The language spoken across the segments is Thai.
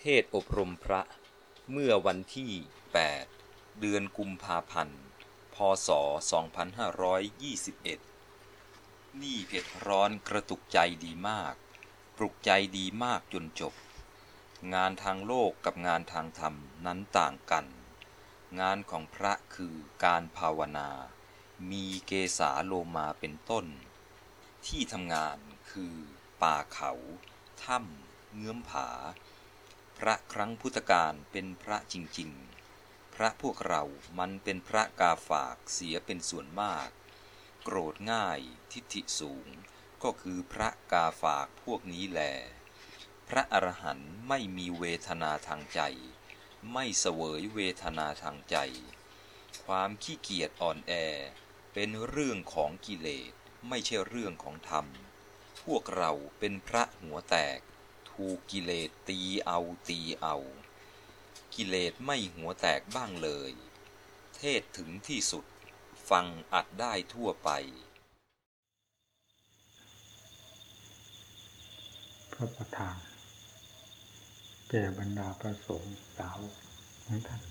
เทศอบรมพระเมื่อวันที่ 8 เดือนกุมภาพันธ์ พศ 2521 นี่เผ็ดร้อนกระตุกใจดีมาก ปลุกใจดีมากจนจบ งานทางโลกกับงานทางธรรมนั้นต่างกัน งานของพระคือการภาวนา มีเกสาโลมาเป็นต้น ที่ทำงานคือป่าเขา ถ้ำเงื้อมผา พระครั้งพุทธกาลเป็นพระจริง ๆ พระพวกเรามันเป็นพระกาฝากเสียเป็นส่วนมาก โกรธง่ายทิฏฐิสูง ก็คือพระกาฝากพวกนี้แหลพระอรหันต์ไม่มีเวทนาทางใจ ไม่เสวยเวทนาทางใจ ความขี้เกียจอ่อนแอ เป็นเรื่องของกิเลสไม่ใช่เรื่องของธรรม พวกเราเป็นพระหัวแตก ถูกกิเลสตีเอาตีเอา กิเลสไม่หัวแตกบ้างเลย เทศถึงที่สุด ฟังอัดได้ทั่วไป พระประธานแก่บรรดาประสงค์สาวของท่าน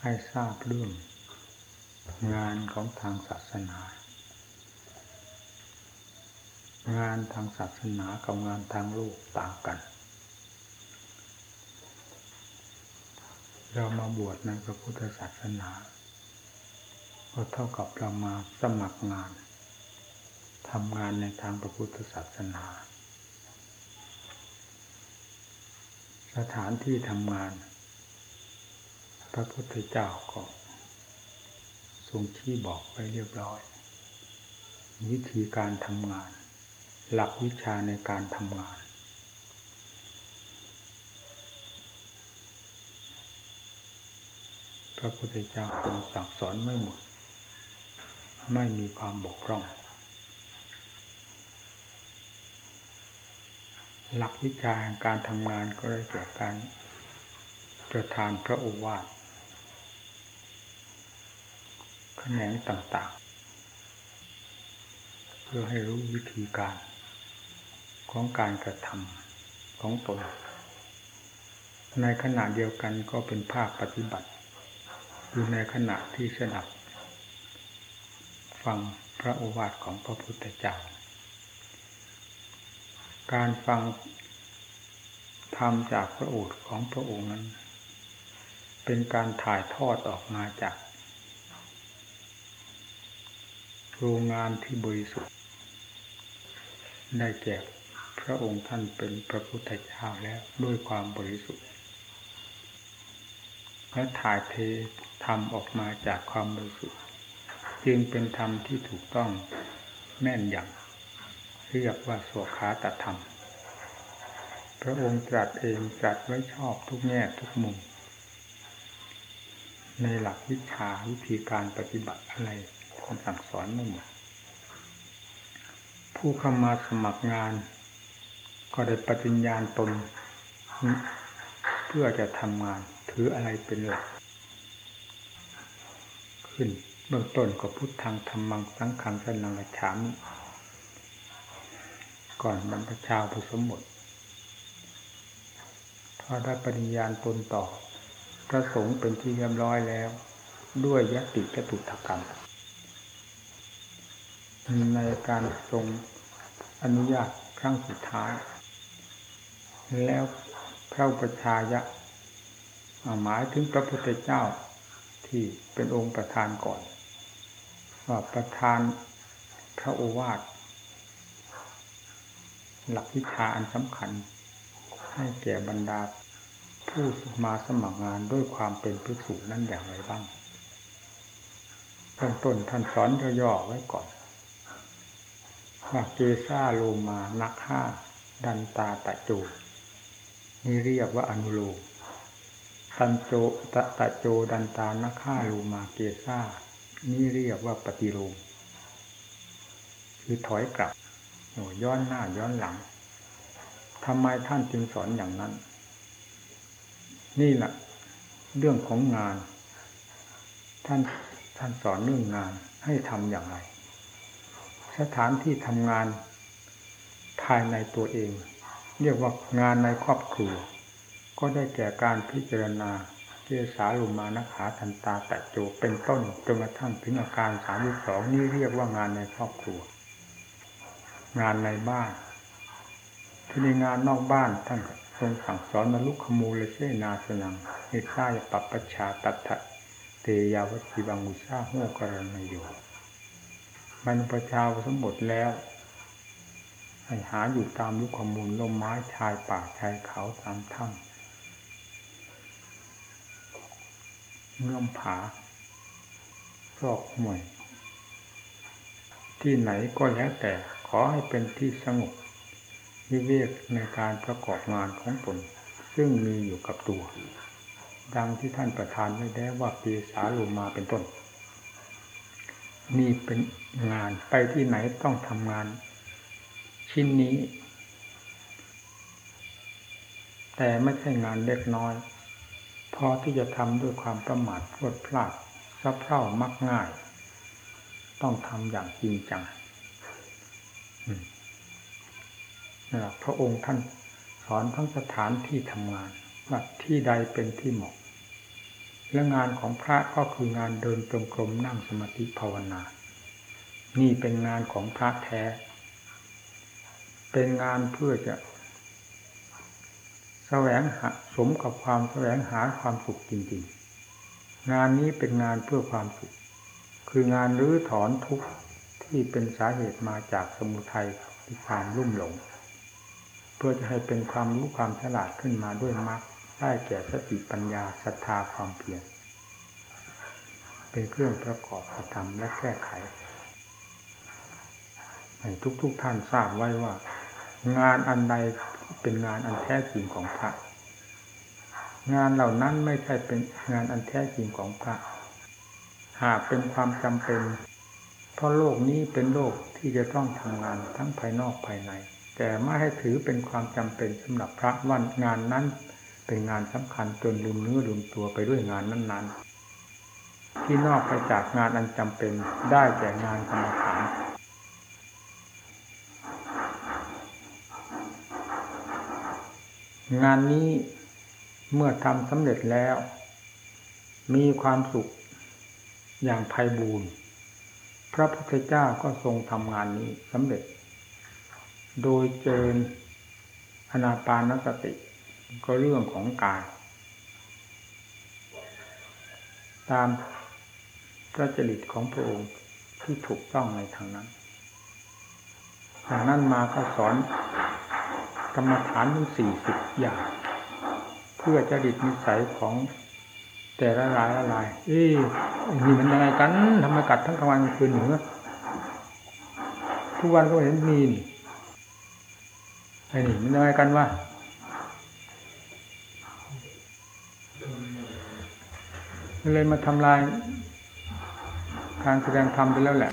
ให้ทราบเรื่อง งานของทางศาสนา งานทางศาสนากับงานทางโลกต่างกัน เรามาบวชในพระพุทธศาสนา ก็เท่ากับเรามาสมัครงานทำงานในทางพระพุทธศาสนา สถานที่ทำงาน พระพุทธเจ้าก็ ทรงชี้บอกไว้เรียบร้อย วิธีการทำงาน หลักวิชาในการทำงาน พระพุทธเจ้าทรงสั่งสอนไม่หมด ไม่มีความบกพร่อง หลักวิชาการทำงานก็ได้แก่การประทานพระโอวาท แขนงต่างๆ เพื่อให้รู้วิธีการ ของการกระทำของตน ในขณะเดียวกันก็เป็นภาคปฏิบัติอยู่ในขณะที่สนับ ฟังพระโอวาทของพระพุทธเจ้า การฟังธรรมจากพระโอษฐ์ของพระองค์นั้น เป็นการถ่ายทอดออกมาจาก โรงงานที่บริสุทธิ์ ได้แก่พระองค์ท่านเป็นพระพุทธเจ้าแล้วด้วยความบริสุทธิ์และถ่ายเทธรรมออกมาจากความบริสุทธิ์จึงเป็นธรรมที่ถูกต้องแม่นยำเรียกว่าสวขาตธรรม พระองค์ตรัสเองตรัสไว้ชอบทุกแง่ทุกมุม ในหลักวิชาวิธีการปฏิบัติอะไร ท่านสั่งสอนไม่หมดผู้เข้ามาสมัครงาน ก็ได้ปฏิญญาณตน เพื่อจะทำงานถืออะไรเป็นหลักขึ้นเบื้องต้นก็พุทธังธรรมังสังขังสนังกัจฉามก่อนบรรพชาผสมบทพอได้ปฏิญญาณตนต่อ พระสงฆ์เป็นที่เรียบร้อยแล้ว ด้วยยติจตุถกรรม ในการทรงอนุญาตครั้งสุดท้าย แล้วพระประชายะหมายถึงพระพุทธเจ้าที่เป็นองค์ประธานก่อนว่าประธานพระโอวาทหลักวิชาอันสำคัญ ให้แก่บรรดาผู้มาสมัครงานด้วยความเป็นภิกษุนั้นอย่างไรบ้างเริ่มต้นท่านสอนย่อๆไว้ก่อน ว่าเกซาโลมานักห้าดันตาตะโจ นี่เรียกว่าอนุโลมตันโจตะตะโจดันตานักฆ่าโลมาเกซานี่เรียกว่าปฏิโลมคือถอยกลับโย้อนหน้าย้อนหลังทำไมท่านจึงสอนอย่างนั้น นี่แหละเรื่องของงาน ท่านท่านสอนเรื่องงานให้ทำอย่างไร สถานที่ทำงานภายในตัวเอง เรียกว่างานในครอบครัว ก็ได้แก่การพิจารณาเจสาลุมานะขาทันตาแตะโจเป็นต้นจนกระทั่งถึงอาการสามสองนี่เรียกว่างานในครอบครัว งานในบ้านที่ในงานนอกบ้านท่านทรงสั่งสอนนลุกขมูลเชนาสนังเอซ่ายปัปปชาตัทะเตยาวติบังุชาโหกรณโย บรรพชาสมบทแล้วให้หาอยู่ตามลุกขมูลลมไม้ชายป่าชายเขาตามถ้ำเงื่อมผาซอกห่วย ที่ไหนก็แล้วแต่ขอให้เป็นที่สงบวิเวกในการประกอบงานของตนซึ่งมีอยู่กับตัว ดังที่ท่านประธานไม่ได้ว่าปีสาลูมาเป็นต้น นี่เป็นงานไปที่ไหนต้องทำงาน ชิ้นนี้ แต่ไม่ใช่งานเล็กน้อย พอที่จะทำด้วยความประมาทพลดพลาดซับเร่ามักง่าย ต้องทำอย่างจริงจังนะพระองค์ท่านสอนทั้งสถานที่ทำงานว่าที่ใดเป็นที่เหมาะ และงานของพระก็คืองานเดินจงกรมนั่งสมาธิภาวนา นี่เป็นงานของพระแท้ เป็นงานเพื่อจะแสวงหาสมกับความแสวงหาความสุขจริงๆ งานนี้เป็นงานเพื่อความสุข คืองานรื้อถอนทุกข์ที่เป็นสาเหตุมาจากสมุทัยที่ความรุ่มหลง เพื่อจะให้เป็นความรู้ความฉลาดขึ้นมาด้วยมรรค ได้แก่สติปัญญาศรัทธาความเพียรเป็นเครื่องประกอบกระทำและแก้ไขให้ทุกๆทท่านทราบไว้ว่า งานอันใดเป็นงานอันแท้จริงของพระ งานเหล่านั้นไม่ใช่เป็นงานอันแท้จริงของพระ หากเป็นความจำเป็น เพราะโลกนี้เป็นโลกที่จะต้องทำงานทั้งภายนอกภายใน แต่ไม่ให้ถือเป็นความจำเป็นสำหรับพระว่างานนั้น เป็นงานสำคัญจนลืมเนื้อลืมตัวไปด้วยงานนั้น ๆ ที่นอกไปจากงานอันจำเป็นได้แก่งานกรรมฐานงานนี้เมื่อทำสำเร็จแล้ว มีความสุขอย่างไพบูรณ์พระพุทธเจ้าก็ทรงทำงานนี้สำเร็จ โดยเจริญอนาปานสติ ก็เรื่องของกาย ตามพระจริตของพระองค์ที่ถูกต้องในทางนั้นจากนั้นมาก็สอนกรรมฐานทั้งสี่สิบอย่าง เพื่อจริตนิสัยของแต่ละรายละลาย เอ๊ะนี่มันยังไงกันทำไมกัดทั้งกลางวันกลางคืนเหนือทุกวันก็เห็นมีนี่ไอ้นี่มันยังไงกันวะ เลยมาทำลายการแสดงธรรมไปแล้วแหละ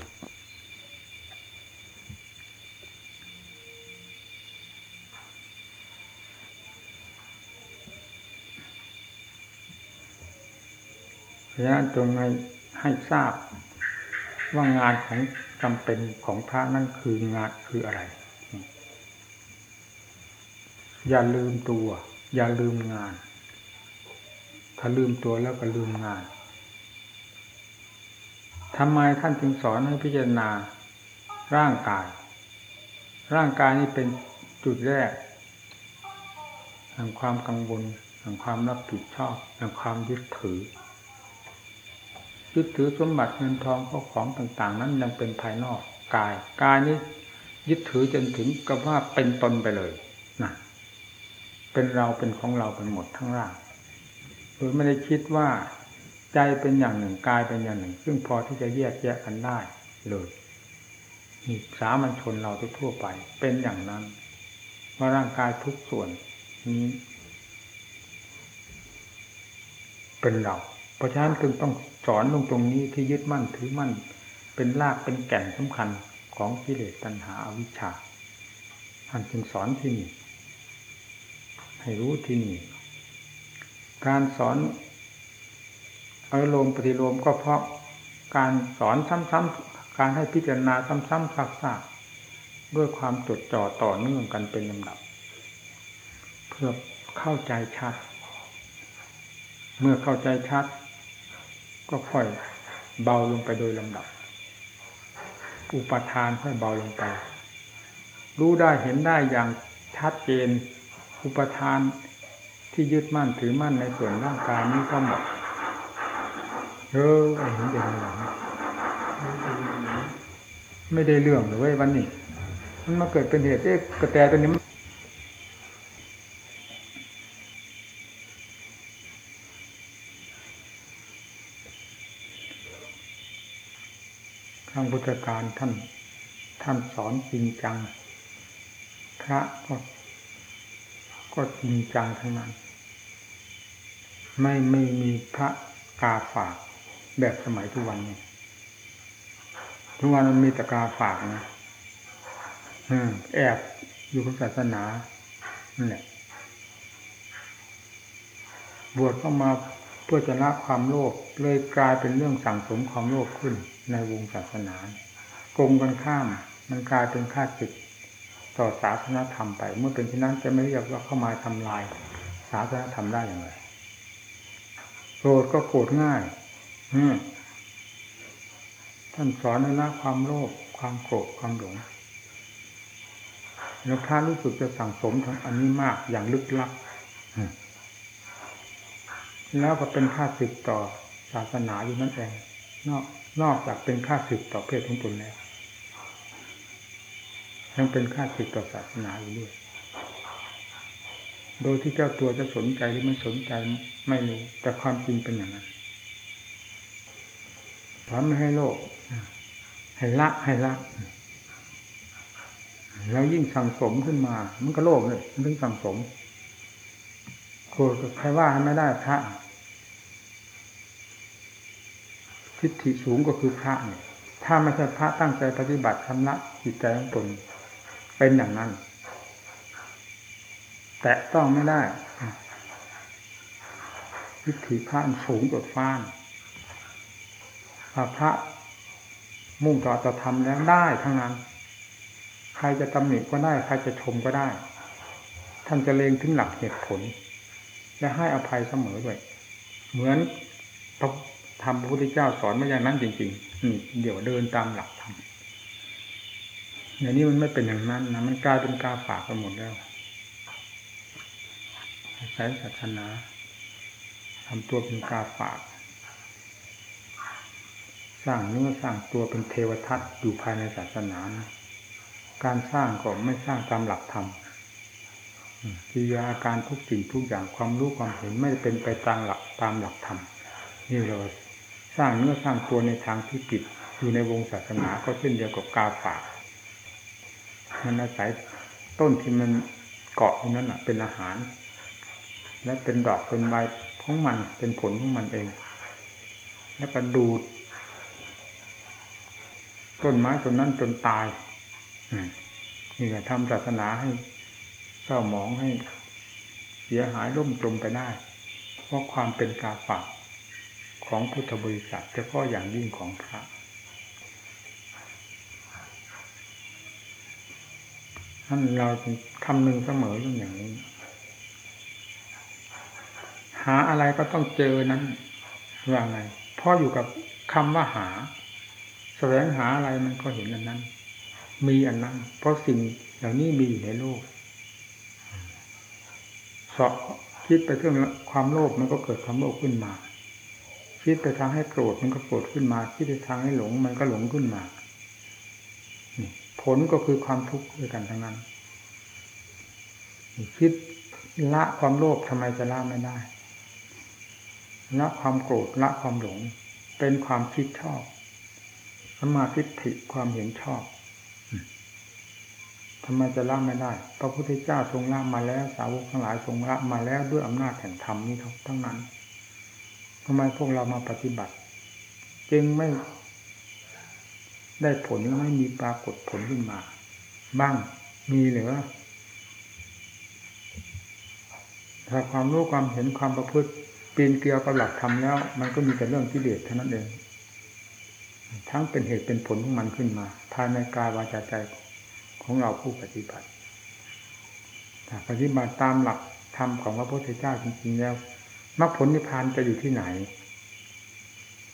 พระจงให้ให้ทราบว่างานของจำเป็นของพระนั่นคืองานคืออะไร อย่าลืมตัว อย่าลืมงาน ถ้าลืมตัวแล้วก็ลืมงานทำไมท่านจึงสอนให้พิจารณาร่างกาย ร่างกายนี้เป็นจุดแรกแห่งความกังวลแห่งความรับผิดชอบแห่งความยึดถือ ยึดถือสมบัติเงินทองข้ของต่าง ๆ นั้นยังเป็นภายนอกกาย กายนี้ยึดถือจนถึงกับว่าเป็นตนไปเลยนะเป็นเราเป็นของเราเป็นหมดทั้งร่าง ยไม่ได้คิดว่าใจเป็นอย่างหนึ่งกายเป็นอย่างหนึ่ง ซึ่งพอที่จะแยกแยกกันได้เลยนี่สามัญชนเราทั่วไป เป็นอย่างนั้นว่าร่างกายทุกส่วนนี้เป็นเรา เพราะฉะนั้นจึงต้องสอนลงตรงนี้ที่ยึดมั่นถือมั่น เป็นรากเป็นแก่นสำคัญของกิเลสตัณหาอาวิชชาท่านจึงสอนที่นี่ให้รู้ที่นี่ การสอนอารมณ์ปฏิโลมก็เพราะการสอนซ้ำๆการให้พิจารณาซ้ำๆซักๆด้วยความจดจ่อต่อเนื่องกันเป็นลำดับ เพื่อเข้าใจชัด เมื่อเข้าใจชัด ก็ค่อยเบาลงไปโดยลำดับ อุปทานค่อยเบาลงไป รู้ได้เห็นได้อย่างชัดเจน อุปทาน ที่ยึดมั่นถือมั่นในส่วนร่างกายนี้ก็หมดเออไอ้เห็นเป็นอะไรไม่ได้เรื่องเลยเว้ยวันนี้ มันมาเกิดเป็นเหตุเอ๊ะกระแตตัวนี้ทางพุทธการท่านท่านสอนจริงจัง พระก็ก็จริงจังทั้งนั้น ไม่ไม่มีพระกาฝากแบบสมัยทุกวันนี้ทุกวันมันมีแต่กาฝากนะแอบอยู่กับศาสนานั่นแหละบวชเข้ามาเพื่อจะละความโลภเลยกลายเป็นเรื่องสั่งสมความโลภขึ้นในวงศาสนาโกงกันข้าม มันกลายเป็นค่าศึกต่อศาสนาธรรมไป เมื่อเป็นเช่นนั้นจะไม่เรียกว่าเข้ามาทำลายศาสนาธรรมได้อย่างไร โกรธก็โกรธง่ายท่านสอนในละความโลภความโกรธความหลงแล้วพระรู้สึกจะสั่งสมทางอันนี้มากอย่างลึกลับแล้วก็เป็นค่าศึกต่อศาสนาอยู่นั่นเองนอกนอกจากเป็นค่าศึกต่อเพศของตนแล้วยังเป็นค่าศึกต่อศาสนาอยู่ด้วย โดยที่เจ้าตัวจะสนใจหรือไม่สนใจไม่รู้แต่ความจริงเป็นอย่างนั้นสอนไม่ให้โลกให้ละให้ละแล้วยิ่งสั่งสมขึ้นมา มันก็โลกเลยมันถึงสั่งสมโกรธใครว่าไม่ได้พระทิฏฐิสูงก็คือพระเนี่ยถ้าไม่ใช่พระตั้งใจปฏิบัติทำละจิตใจของตนเป็นอย่างนั้น แต่ต้องไม่ได้ทิฏฐิพระสูงจดฟ้านพระมุ่งต่อจะทำแล้วได้ทั้งนั้น ใครจะตำหนิก็ได้ ใครจะชมก็ได้ ท่านจะเลงถึงหลักเหตุผล และให้อภัยเสมอด้วย เหมือนพระธรรมพระพุทธเจ้าสอนมาอย่างนั้นจริงๆนี่เดี๋ยวเดินตามหลักธรรมอย่างนี้มันไม่เป็นอย่างนั้นนะมันกลายเป็นกาฝากไปหมดแล้ว ใช้ศาสนาทำตัวเป็นกาฝากสร้างเนื้อสร้างตัวเป็นเทวทัตอยู่ภายในศาสนานะการสร้างก็ไม่สร้างตามหลักธรรมกิริยาอาการทุกสิ่งทุกอย่างความรู้ความเห็นไม่เป็นไปตามหลักตามหลักธรรมนี่เราสร้างเนื้อสร้างตัวในทางที่ผิดอยู่ในวงศาสนาก็เช่นเดียวกับกาฝากมันอาศัยต้นที่มันเกาะตรงนั้นเป็นอาหาร และเป็นดอกเป็นใบของมันเป็นผลของมันเอง แล้วก็ดูด ต้นไม้ต้นนั้นจนตายนี่แหละทำศาสนาให้เศร้าหมองให้ เสียหายร่มจมไปได้ เพราะความเป็นกาฝากของพุทธบริษัทเฉพาะอย่างยิ่งของพระท่านเราคำหนึ่งเสมอเรื่องอย่างนี้ หาอะไรก็ต้องเจอนั้นว่าไงเพราะอยู่กับคำว่าหา แสวงหาอะไรมันก็เห็นอันนั้น มีอันนั้น เพราะสิ่งเหล่านี้มีอยู่ในโลกสอบคิดไปเรื่องความโลภมันก็เกิดความโลภขึ้นมา คิดไปทางให้โกรธมันก็โกรธขึ้นมา คิดไปทางให้หลงมันก็หลงขึ้นมาผลก็คือความทุกข์ด้วยกันทั้งนั้น คิดละความโลภทำไมจะละไม่ได้ ละความโกรธละความหลง เป็นความคิดชอบสมาธิฐิความเห็นชอบทำไมจะละไม่ได้ พระพุทธเจ้าทรงละมาแล้ว สาวกทั้งหลายทรงละมาแล้วด้วยอำนาจแห่งธรรมนี้ทั้งนั้นทำไมพวกเรามาปฏิบัติ จึงไม่ได้ผลแล้วไม่มีปรากฏผลขึ้นมา บ้างมีหรือถ้าความรู้ความเห็นความประพฤติ ปีนเกลียวกับหลักธรรมแล้ว มันก็มีแต่เรื่องที่เดชเท่านั้นเอง ทั้งเป็นเหตุเป็นผลของมันขึ้นมาภายในกายวาจาใจของเราผู้ปฏิบัติปฏิบัติตามหลักธรรมของพระพุทธเจ้าจริงๆแล้วมรรคผลนิพพานจะอยู่ที่ไหน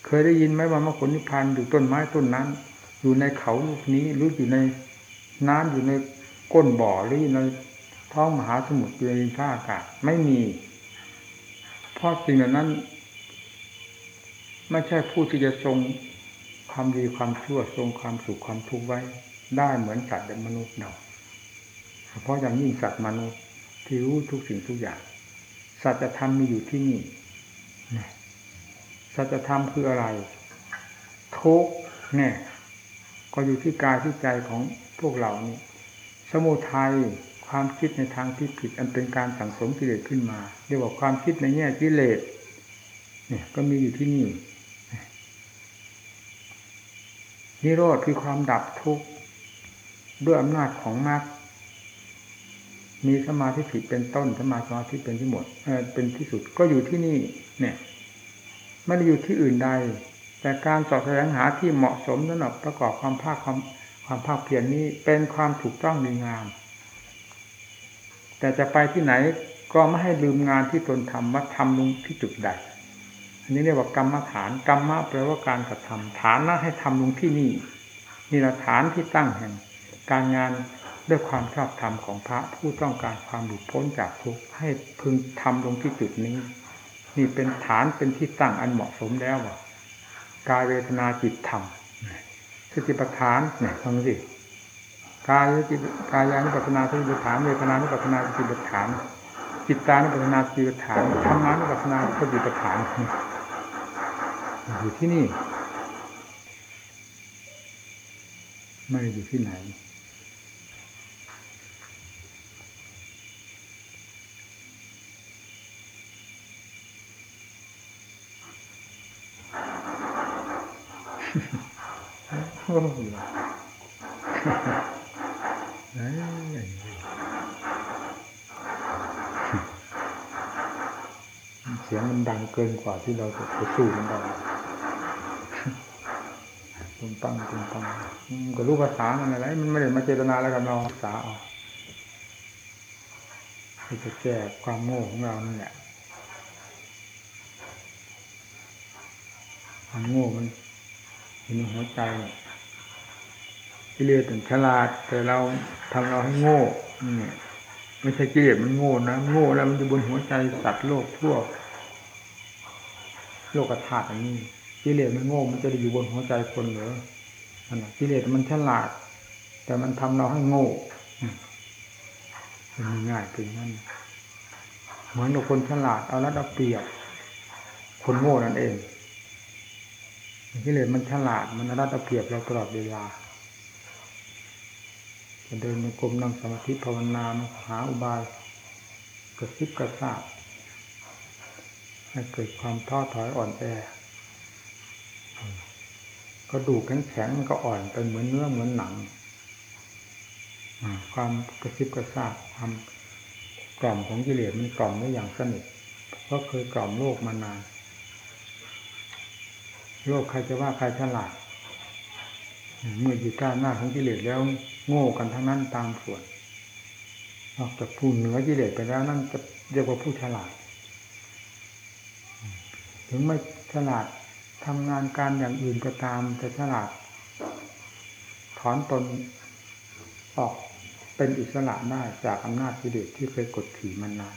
เคยได้ยินไหมว่ามรรคผลนิพพานอยู่ต้นไม้ต้นนั้น อยู่ในเขาลูกนี้หรืออยู่ในน้ำอยู่ในก้นบ่อหรือในท้องมหาสมุทรอยู่ในท่าอากาศไม่มี เพราะสิ่งเหล่านั้น ไม่ใช่ผู้ที่จะทรงความดีความชั่วทรงความสุขความทุกข์ไว้ ได้เหมือนสัตว์และมนุษย์เราเฉพาะอย่างยิ่งสัตว์มนุษย์ที่รู้ทุกสิ่งทุกอย่าง สัจธรรมมีอยู่ที่นี่สัจธรรมคืออะไร ทุกเนี่ย ก็อยู่ที่กายที่ใจของพวกเรานี่ สมุทัย ความคิดในทางที่ผิด อันเป็นการสั่งสมกิเลสขึ้นมา เรียกว่าความคิดในแง่กิเลสเนี่ยก็มีอยู่ที่นี่นิโรธคือความดับทุกข์ด้วยอำนาจของมรรคมีสมาธิผิดเป็นต้นสมาธิเป็นที่หมดเเป็นที่สุดก็อยู่ที่นี่ เนี่ยไม่ได้อยู่ที่อื่นใด แต่การสอบแสวงหาที่เหมาะสมสำหรับประกอบความภาคความความภาคเพียรนนี้เป็นความถูกต้องดีงาม แต่จะไปที่ไหนก็ไม่ให้ลืมงานที่ตนทำว่าทำลงที่จุดใด อันนี้เรียกว่ากรรมฐานกรรมะแปลว่าการกระทำฐานนะให้ทำลงที่นี่นี่ละฐานที่ตั้งแห่ง การงานด้วยความชอบธรรมของพระผู้ต้องการความหลุดพ้นจากทุกข์ให้พึงทำลงที่จุดนี้ นี่เป็นฐานเป็นที่ตั้งอันเหมาะสมแล้วว่ากายเวทนาจิตธรรมสติปัฏฐานเนี่ยฟังสิ กายจิตกายานุปัสนาสติปัฏฐานเวทนานุปัสนาสติปัฏฐานจิตตานุปัสนาสติปัฏฐานธรรมานุปัสนาสติปัฏฐานอยู่ที่นี่ ไม่อยู่ที่ไหนเสียง มันดังเกินกว่าที่เราจะไปสู้มันได้ตุ้มปังตุ้มปังก็รู้ภาษามันอะไร มันไม่ได้มาเจตนาแล้วกับเราภาษาออกที่จะแก้ความโง่ของเรานั่นแหละความโง่มันอยู่ในหัวใจเนี่ยกิเลสถึงฉลาด แต่เราทำเราให้โง่นี่ไม่ใช่กิเลสมันโง่นะโง่แล้วมันจะบนหัวใจสัตว์โลกทั่ว โลกธาตุอันนี้กิเลสมันโง่มันจะได้อยู่บนหัวใจคนเหรอกิเลสมันฉลาด แต่มันทำเราให้โง่มันง่ายเป็นนั่นเหมือนกับคนฉลาดเอาละเอาเปรียบคนโง่นั่นเองกิเลสมันฉลาดมันรัดเอาเปรียบเราตลอดเวลาจะเดินในกรมนั่งสมาธิภาวนาหาอุบายกระซิบกระซาบ ให้เกิดความท้อถอยอ่อนแอก็ดูแข็งแข็งมันก็อ่อนเป็นเหมือนเนื้อเหมือนหนังความกระซิบกระซาบความกล่อมของกิเลสมันกล่อมได้อย่างสนิทเพราะเคยกล่อมโลกมานาน โลกใครจะว่าใครฉลาดเมื่ออยู่ใต้หน้าของกิเลสแล้วโง่กันทั้งนั้นตามส่วนนอกจากผู้เหนือกิเลสไปแล้วนั่นจะเรียกว่าผู้ฉลาด ถึงไม่ฉลาดทำงานการอย่างอื่นก็ตามแต่ฉลาด ถอนตนออกเป็นอิสระได้จากอำนาจกิเลสที่เคยกดขี่มันนาน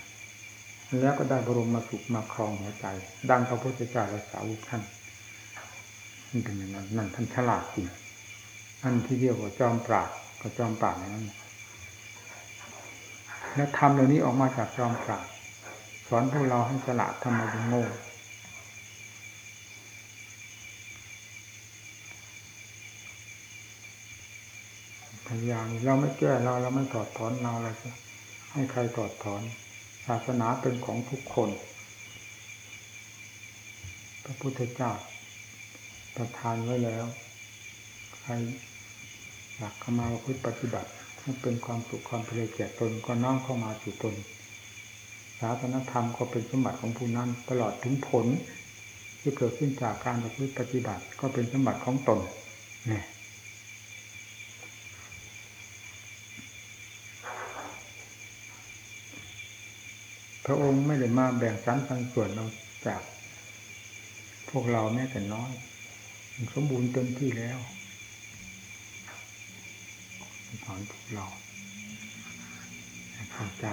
แล้วก็ได้บรมมาสุขมาครองหัวใจ ดังพระพุทธเจ้าและสาวกท่านนี่เป็นอย่างนั้นนั่นท่านฉลาดจริงอันที่เรียกว่าจอมปราดก็จอมปราดนั้นและทำเหล่านี้ออกมาจากจอมปราดสอนพวกเราให้ฉลาดทำไมถึงโง่ ยายามเราไม่แก้เราเราไม่ถอดถอนเราเราจะให้ใครถอดถอน ศาสนาเป็นของทุกคนพระพุทธเจ้าประทานไว้แล้ว ใครอยากเข้ามาพิปฏิบัติให้เป็นความสุขความเพลิดแก่ตนก็น้อมเข้ามาสู่ตนศาสนธรรมก็เป็นสมบัติของผู้นั้นตลอดถึงผล ที่เกิดขึ้นจากการประพฤติปฏิบัติก็เป็นสมบัติของตนเนี่ย พระองค์ไม่ได้มาแบ่งสรรปันส่วนเราจาก พวกเราแม้แต่น้อย สมบูรณ์เต็มที่แล้วสอนพวกเราเข้าใจ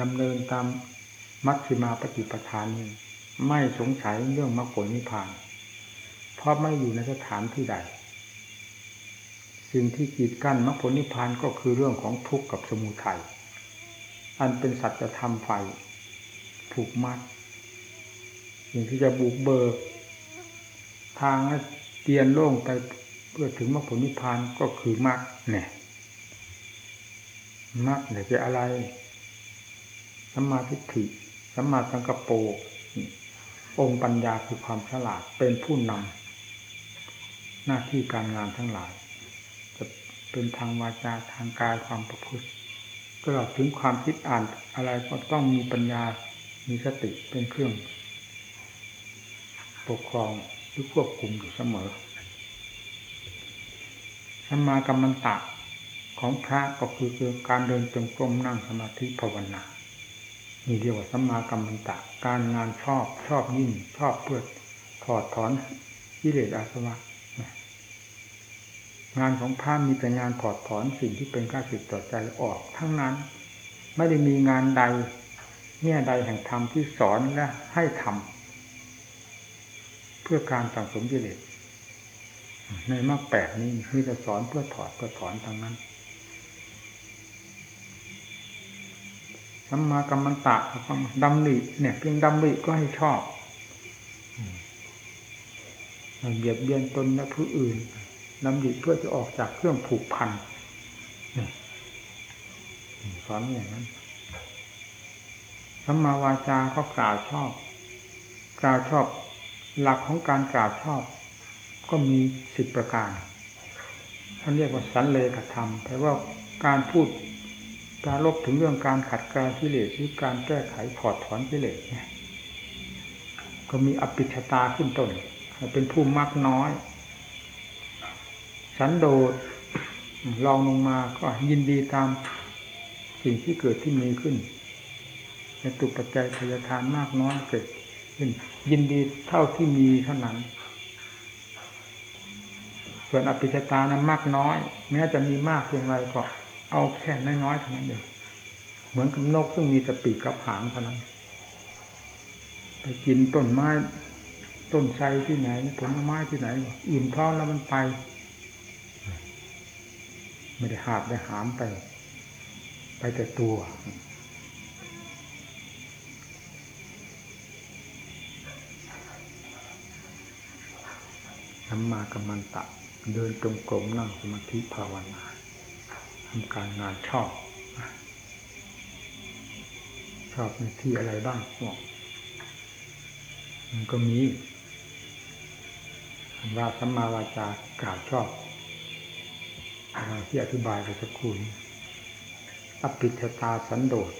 ดำเนินตามมัชฌิมาปฏิปทานนี้ไม่สงสัยเรื่องมรรคผลนิพพาน เพราะไม่อยู่ในสถานที่ใด สิ่งที่กีดกั้นมรรคผลนิพพานก็คือเรื่องของทุกข์กับสมุทัย อันเป็นสัจธรรมไฟผูกมัดสิ่งที่จะบุกเบิก ทางเตียนโล่งไปเพื่อถึงมรรคผลนิพพานก็คือมรรคเนี่ยมรรคเนี่ยจะอะไรสัมมาทิฏฐิสัมมาสังกปรองค์ปัญญาคือความฉลาดเป็นผู้นำหน้าที่การงานทั้งหลาย จะเป็นทางวาจาทางกายความประพฤติ ตลอดถึงความคิดอ่านอะไรก็ต้องมีปัญญา มีสติเป็นเครื่อง ปกครองหรือควบคุมอยู่เสมอสัมมากรรมันตะของพระก็คือคือการเดินจงกรมนั่งสมาธิภาวนานี่เรียกว่าสัมมากรรมันตะ การงานชอบชอบยิ่งชอบเพื่อถอดถอนกิเลสอาสวะ งานของพระมีแต่งานถอดถอนสิ่งที่เป็นข้าศึกต่อใจออก ทั้งนั้น ไม่ได้มีงานใดแง่ใดแห่งธรรมที่สอนและให้ทำเพื่อการสังสมกิเลสในมรรคแปดนี้มีแต่สอนเพื่อถอดเพื่อถอนทั้งนั้นสัมมากรรมันตะดำริเนี่ยเพียงดำริก็ให้ชอบเบียดเบียนตนและผู้อื่น ดำริเพื่อจะออกจากเครื่องผูกพันสอนอย่างนั้นสัมมาวาจาก็กล่าวชอบ กล่าวชอบ หลักของการกล่าวชอบ ก็มีสิบประการท่านเรียกว่าสันเลขธรรมแปลว่าการพูดปารบถึงเรื่องการขัดกลากิเลสหรือการแก้ไขถอดถอนกิเลสเนี่ยก็มีอภิชตาขึ้นต้นเป็นผู้มักน้อย สันโดษลองลงมาก็ยินดีตามสิ่งที่เกิดที่มีขึ้นในตุปัจจัยพยาทานมากน้อยเกิดขึ้นยินดีเท่าที่มีเท่านั้น ส่วนอภิชตานั้นมากน้อยแม้จะมีมากเพียงไรก็เอาแค่น้อยๆเท่านั้นเองเหมือนกับนกซึ่งมีแต่ปีกกับหางเท่านั้นไปกินต้นไม้ต้นไทรที่ไหนผลไม้ที่ไหนอิ่มท้องแล้วมันไป ไม่ได้หาบได้หามไป ไปแต่ตัวทำมากำมันตะ เดินจงกรมนั่งสมาธิภาวนาทำการงานชอบ ชอบในที่อะไรบ้างบอกมันก็มีว่าสัมมาวาจากล่าวชอบ ที่อธิบายไปสักครู่อภิชตาสันโดษ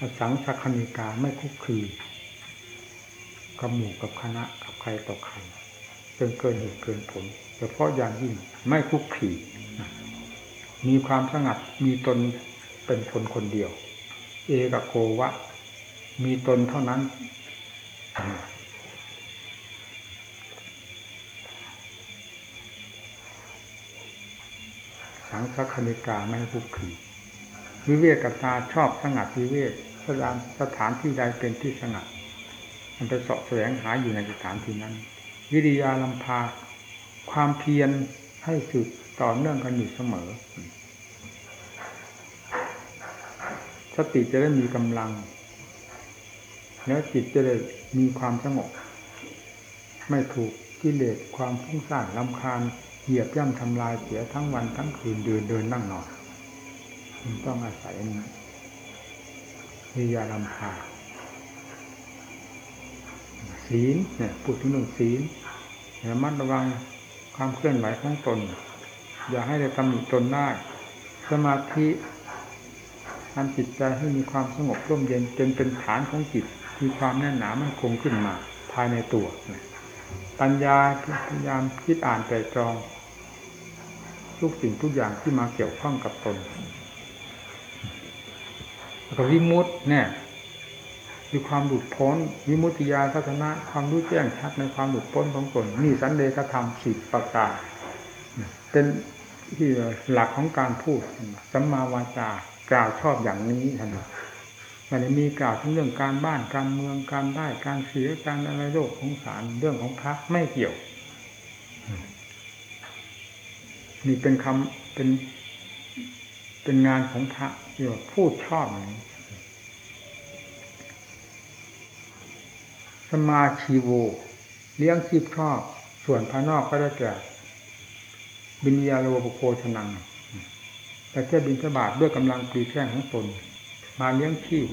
อสังสัคณิกาไม่คุกคีกับหมู่กับคณะกับใครต่อใครจนเกินเหตุเกินผลเฉพาะอย่างยิ่งไม่คุกขีมีความสงัดมีตนเป็นคนคนเดียว เอกโกวะ มีตนเท่านั้น สังฆคณิกาไม่คุกขีวิเวกตาชอบสงัดวิเวกสถานสถานที่ใดเป็นที่สงัด มันไปสาะแสวงหาอยู่ในสถานที่นั้น วิริยาลัมพาความเพียรให้สืบต่อเนื่องกันอยู่เสมอ สติจะได้มีกำลัง แล้วจิตจะได้มีความสงบ ไม่ถูกกิเลสความฟุ้งซ่านลำคาญ เหยียบย่ำทำลายเสียทั้งวันทั้งคืนเดินเดินนั่งนอนมันต้องอาศัยนี้วิยาลำพาศีลเนี่ยพูดถึงเรื่องศีลระมัดระวังความเคลื่อนไหวของตน อย่าให้ได้ตำหนิตนได้สมาธิทำจิตใจให้มีความสงบร่มเย็นจนเป็นฐานของจิตมีความแน่นหนามันคงขึ้นมา ภายในตัว ปัญญาพยายามคิดอ่านแต่ตรอง ทุกสิ่งทุกอย่างที่มาเกี่ยวข้องกับตนแล้วก็วิมุตเนี่ยคือความหลุดพ้นวิมุตติยาทัศนะความรู้แจ้งชัดในความหลุดพ้นของตนนี่สันเดชธรรมสิบประการเป็นที่หลักของการพูดสัมมาวาจากล่าวชอบอย่างนี้ท่านมันมีกล่าวทั้งเรื่องการบ้านการเมืองการได้การเสียการอะไรโลกของสารเรื่องของพระไม่เกี่ยว นี่เป็นคำเป็นเป็นงานของพระที่ว่าพูดชอบอย่างนี้สมาชีโว เลี้ยงชีพชอบ ส่วนภายนอกก็ได้แก่บินยาโลบุโคชนังแต่แค่บินสบาทด้วยกำลังปีแข้งของตนมาเลี้ยงชีพ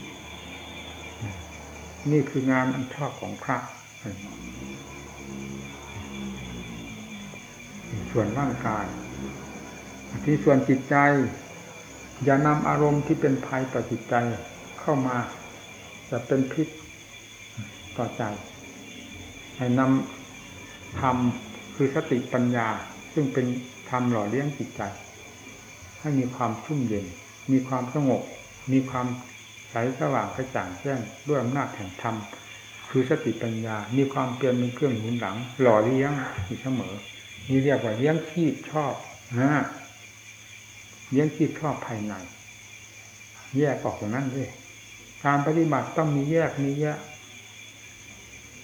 นี่คืองานอันชอบของพระส่วนร่างกาย ที่ส่วนจิตใจ อย่านำอารมณ์ที่เป็นภัยต่อจิตใจเข้ามาจะเป็นพิษต่อใจ ให้นำธรรมคือสติปัญญา ซึ่งเป็นธรรมหล่อเลี้ยงจิตใจ ให้มีความชุ่มเย็น มีความสงบ มีความใสสว่างกระจ่างแจ้งด้วยอำนาจแห่งธรรมคือสติปัญญา มีความเปลี่ยนเป็นเครื่องหนุนหลัง หล่อเลี้ยงอยู่เสมอ นี่เรียกว่าเลี้ยงชีพชอบนะ เลี้ยงชีพชอบภายใน แยกออกจากนั้นด้วยการปฏิบัติต้องมีแยกมีแยก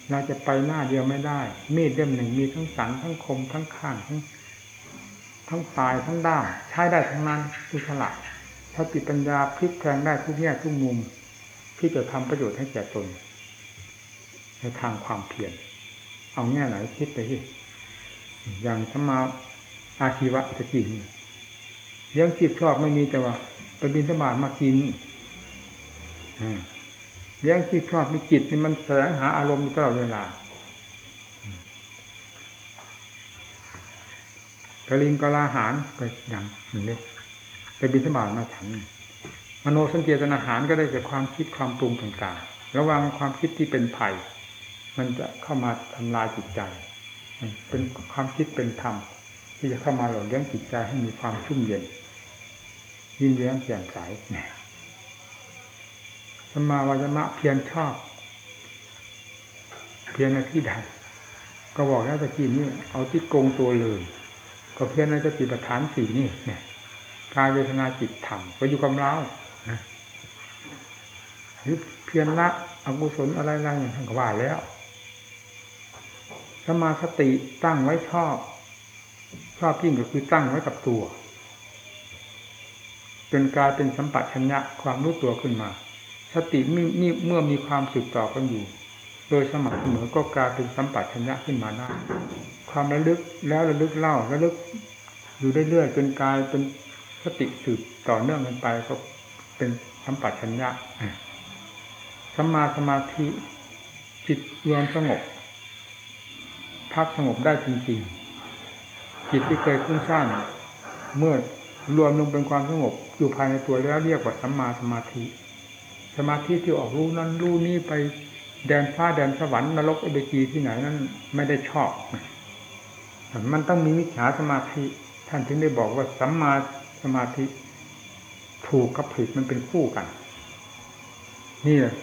เราจะไปหน้าเดียวไม่ได้ มีดเล่มหนึ่งมีทั้งสันทั้งคมทั้งข้างทั้งทั้งปลายทั้งด้ามใช้ได้ทั้งนั้นทุกฉลาดถ้าติปัญญาพลิกแพลงได้ทุกแง่ทุกมุม ที่จะทำประโยชน์ให้แก่ตนในทางความเพียรเอาแง่ไหนคิดไปที่อย่างสมาอาชีวะจะกิน เลี้ยงจิตชอบไม่มีแต่ว่าไปบินสมามากินเลี้ยงที่ชอบมีจิตนี่มันแสวงหาอารมณ์ตลอดเวลากระลิงกลาหารก็อย่างนี้ไปบินสบาทมาฉันมโนสังเกตนาหารก็ได้จากความคิดความปรุงต่างๆ ระวังความคิดที่เป็นภัย มันจะเข้ามาทำลายจิตใจ เป็นความคิดเป็นธรรมที่จะเข้ามาหล่อเลี้ยงจิตใจให้มีความชุ่มเย็น ยินเลี้ยงแจ่มใสเนี่ยสมาวายมะเพียรชอบ เพียรในที่ใดก็บอกแล้วตะกี้นี่เอาที่โกงตัวเลย ก็เพียรในสติปัฏฐานสี่นี่เนี่ยกายเวทนาจิตธรรมก็อยู่กับเราหรือเพียรละอกุศลอะไรๆอย่างท่านก็ว่าแล้วสมาสติตั้งไว้ชอบ ชอบยิ่งก็คือตั้งไว้กับตัว เป็นกายเป็นสัมปชัญญะความรู้ตัวขึ้นมา สติมีเมื่อมีความสืบต่อกันอยู่ โดยสมัครเสมอก็กลายเป็นสัมปัชัญญะขึ้นมาได้ความระลึกแล้วระลึกเล่าระลึกอยู่เรื่อยๆจนกลายเป็นสติสืบต่อเนื่องกันไปก็เป็นสัมปัชัญญะสัมมาสมาธิจิตรวมสงบ พักสงบได้จริงๆจิตที่เคยคุ้งซ่านเมื่อรวมลงเป็นความสงบ อยู่ภายในตัวแล้วเรียกว่าสัมมาสมาธิ สมาธิที่ออกรู้นั้นรู้นี้ไปแดนฟ้าแดนสวรรค์นรกเอเบจีที่ไหนนั้น ไม่ได้ชอบ มันต้องมีมิจฉาสมาธิ ท่านถึงได้บอกว่าสัมมาสมาธิ ถูกกับผิดมันเป็นคู่กัน นี่แหละ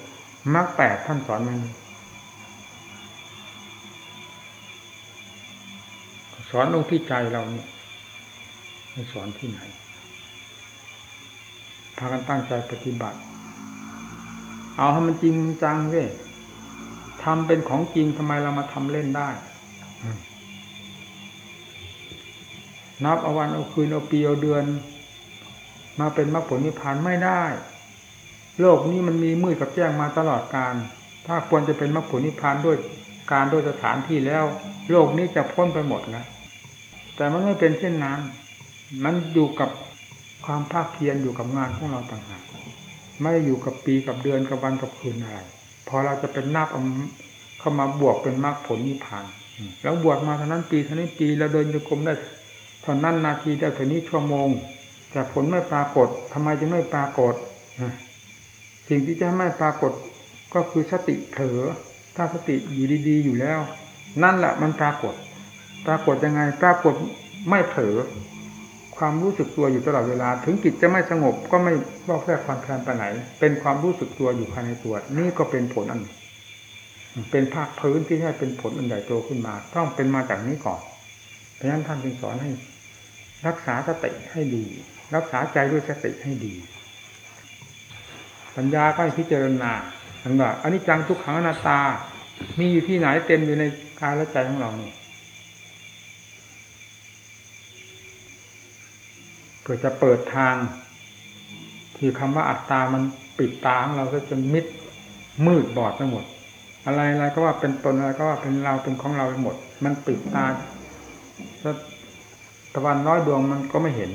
มรรคแปดท่านสอนมันสอนลงที่ใจเราเนี่ยไม่สอนที่ไหน พากันตั้งใจปฏิบัติ เอาให้มันจริงจังเลยทำเป็นของจริงทำไมเรามาทำเล่นได้ นับเอาวันเอาคืนเอาปีเอาเดือน มาเป็นมรรคผลนิพพานไม่ได้ โลกนี้มันมีมืดกับแจ้งมาตลอดการ ถ้าควรจะเป็นมรรคผลนิพพานด้วยการด้วยสถานที่แล้ว โลกนี้จะพ้นไปหมดนะแต่มันไม่เป็นเช่นนั้น มันอยู่กับ ความภาคเพียรอยู่กับงานของเราต่างหากไม่อยู่กับปีกับเดือนกับวันกับคืนอะไรพอเราจะเป็นนับเข้ามาบวกเป็นมรรคผลนิพพานแล้วบวชมาเท่านั้นปีเท่านี้ปีเราเดินโยกมได้เท่านั้นนาทีได้เท่านี้ชั่วโมง แต่ผลไม่ปรากฏทำไมจึงไม่ปรากฏสิ่งที่จะไม่ปรากฏก็คือสติเผลอถ้าสติอยู่ดี ๆ อยู่แล้ว นั่นแหละมันปรากฏ ปรากฏยังไงปรากฏไม่เผลอ ความรู้สึกตัวอยู่ตลอดเวลา ถึงจิตจะไม่สงบก็ไม่บอกแทรกความแคลนไปไหน เป็นความรู้สึกตัวอยู่ภายในตัวนี่ก็เป็นผลอัน เป็นภาคพื้นที่ให้เป็นผลอันใหญ่โตขึ้นมา ต้องเป็นมาจากนี้ก่อนเพราะฉะนั้นท่านจึงสอนให้ รักษาสติให้ดี รักษาใจด้วยสติให้ดี ปัญญาก็ให้พิจารณาอันว่าอันนี้จังทุกขังอนัตตา มีอยู่ที่ไหนเต็มอยู่ในกายและใจของเราเนี่ยเพื่อจะเปิดทาง ที่คำว่าอัตตามันปิดตาของเราก็จนมิดมืดบอดไปหมด อะไรอะไรก็ว่าเป็นตนอะไรก็ว่าเป็นเราเป็นของเราไปหมด มันปิดตาตะวันน้อยดวงมันก็ไม่เห็น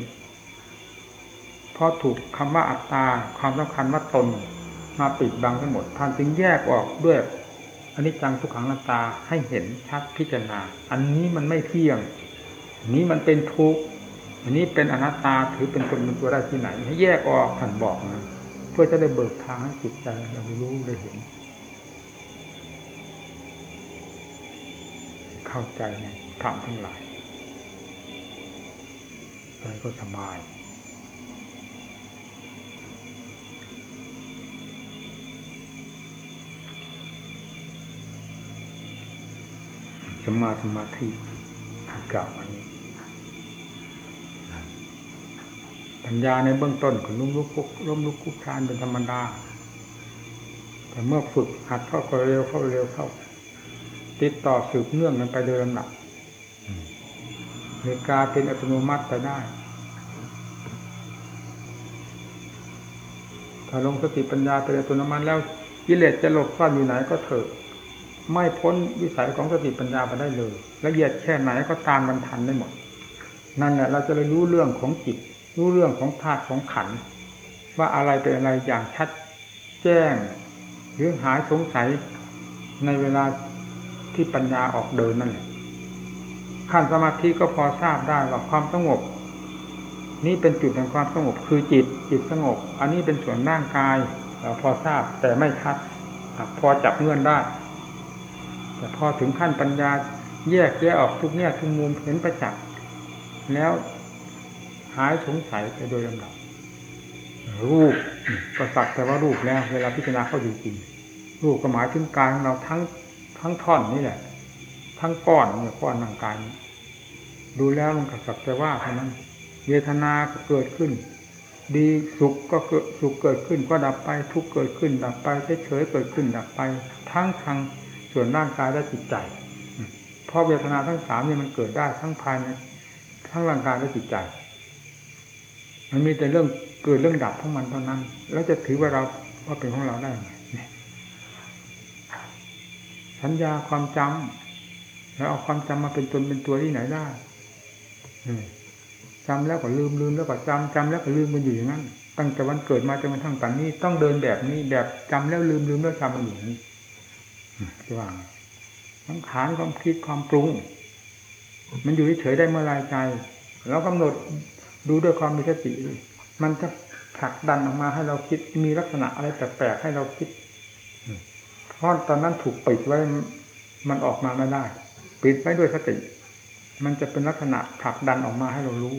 เพราะถูกคำว่าอัตตาความสำคัญว่าตนมาปิดบังทั้งหมดท่านจึงแยกออกด้วยอันนี้จังทุกขังนัตาให้เห็นชัดพิจารณา อันนี้มันไม่เที่ยงนนี้มันเป็นทุกข์ อันนี้เป็นอนัตตาถือเป็นตนเป็นตัวได้ที่ไหน ให้แยกออกท่านบอกนะเพื่อจะได้เบิกทางให้จิตใจเรารู้ได้เห็น เข้าใจในธรรมทั้งหลายใจก็สบายสมาสมาธิกล่าวอันนี้ ปัญญาในเบื้องต้นก็ลุ่มลุกคุกล้มลุกคุกคานเป็นธรรมดา แต่เมื่อฝึกหัดเข้าก็เร็วเข้าเร็วเข้า ติดต่อสืบเนื่องกันไปโดยลำดับเมกาเป็นอัตโนมัติไปได้ถ้าลงสติปัญญาเป็นอัตโนมัติแล้วกิเลสจะหลบซ่อนอยู่ไหนก็เถอะไม่พ้นวิสัยของสติปัญญาไปได้เลย ละเอียดแค่ไหนก็ตามมันทันได้หมด นั่นแหละเราจะเลยรู้เรื่องของจิต รู้เรื่องของธาตุของขัน ว่าอะไรเป็นอะไรอย่างชัดแจ้ง หรือหายสงสัยในเวลาที่ปัญญาออกเดินนั่นแหละขั้นสมาธิก็พอทราบได้ว่าความสงบ นี่เป็นจุดแห่งความสงบคือจิตจิตสงบ อันนี้เป็นส่วนร่างกายเราพอทราบแต่ไม่ชัดพอจับเงื่อนได้ แต่พอถึงขั้นปัญญาแยกแยะออกทุกแง่ทุกมุมเห็นประจักษ์แล้ว หายสงสัยไปโดยลำดับ รูปก็สักแต่ว่ารูปแล้ว เวลาพิจารณาเข้าจริงๆรูปก็หมายถึงกายของเราทั้งทั้งท่อนนี่แหละ ทั้งก้อนเนี่ยก้อนร่างกายดูแล้วมันก็สักแต่ว่าเท่านั้น เวทนาก็เกิดขึ้น ดีสุขก็เกิดสุขเกิดขึ้นก็ดับไป ทุกเกิดขึ้น ดับไปเฉยเกิดขึ้น ดับไป ทั้งทางส่วนร่างกายและจิตใจเพราะเวทนาทั้งสามนี่มันเกิดได้ทั้งภายในทั้งร่างกายและจิตใจ มันมีแต่เรื่องเกิดเรื่องดับของมันเท่านั้น แล้วจะถือว่าเราว่าเป็นของเราได้ไหมสัญญาความจำแล้วเอาความจำมาเป็นตนเป็นตัวที่ไหนได้จำแล้วก็ลืมลืมแล้วก็จำจำแล้วก็ลืมมันอยู่อย่างนั้น ตั้งแต่วันเกิดมาจนกระทั่งตอนนี้ ต้องเดินแบบนี้แบบจำแล้วลืมลืมแล้วจำมันอยู่นี้จะว่างสังขารความคิดความปรุง มันอยู่เฉยได้เมื่อไรใจ เรากำหนด ดูด้วยความมีสติมันจะผลักดันออกมาให้เราคิดมีลักษณะอะไรแปลกๆให้เราคิดเพราะตอนนั้นถูกปิดไว้มันออกมาไม่ได้ ปิดไว้ด้วยสติ มันจะเป็นลักษณะผลักดันออกมาให้เรารู้